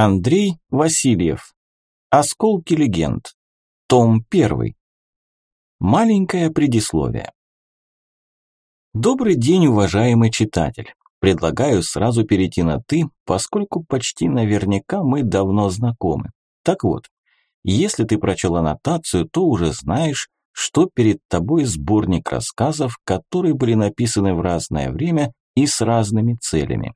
Андрей Васильев. Осколки легенд. Том 1. Маленькое предисловие. Добрый день, уважаемый читатель. Предлагаю сразу перейти на «ты», поскольку почти наверняка мы давно знакомы. Так вот, если ты прочел аннотацию, то уже знаешь, что перед тобой сборник рассказов, которые были написаны в разное время и с разными целями.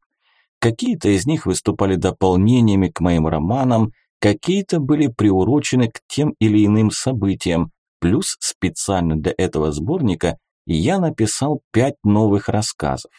Какие-то из них выступали дополнениями к моим романам, какие-то были приурочены к тем или иным событиям, плюс специально для этого сборника я написал пять новых рассказов.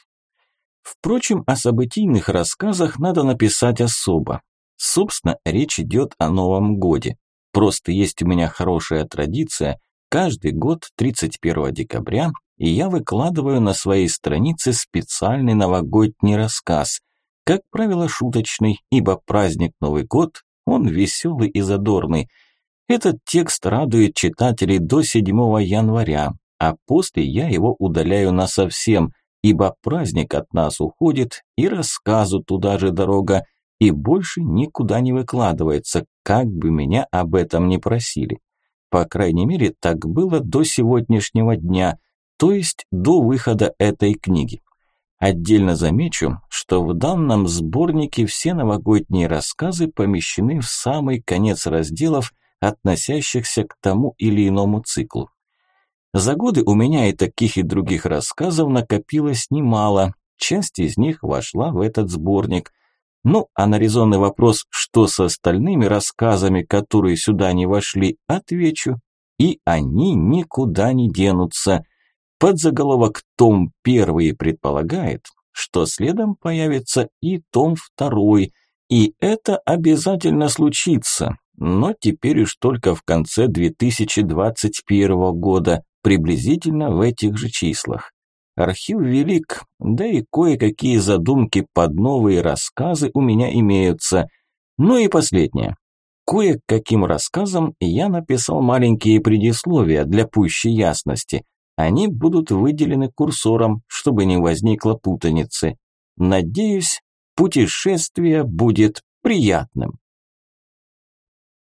Впрочем, о событийных рассказах надо написать особо. Собственно, речь идет о Новом Годе. Просто есть у меня хорошая традиция – Каждый год 31 декабря я выкладываю на своей странице специальный новогодний рассказ, как правило шуточный, ибо праздник Новый год, он веселый и задорный. Этот текст радует читателей до 7 января, а после я его удаляю насовсем, ибо праздник от нас уходит, и рассказу туда же дорога, и больше никуда не выкладывается, как бы меня об этом не просили. По крайней мере, так было до сегодняшнего дня, то есть до выхода этой книги. Отдельно замечу, что в данном сборнике все новогодние рассказы помещены в самый конец разделов, относящихся к тому или иному циклу. За годы у меня и таких, и других рассказов накопилось немало, часть из них вошла в этот сборник – ну, а на резонный вопрос, что с остальными рассказами, которые сюда не вошли, отвечу. И они никуда не денутся. Подзаголовок «Том первый» предполагает, что следом появится и том второй, и это обязательно случится, но теперь уж только в конце 2021 года, приблизительно в этих же числах. Архив велик, да и кое-какие задумки под новые рассказы у меня имеются. Ну и последнее. Кое-каким рассказам я написал маленькие предисловия для пущей ясности. Они будут выделены курсором, чтобы не возникло путаницы. Надеюсь, путешествие будет приятным.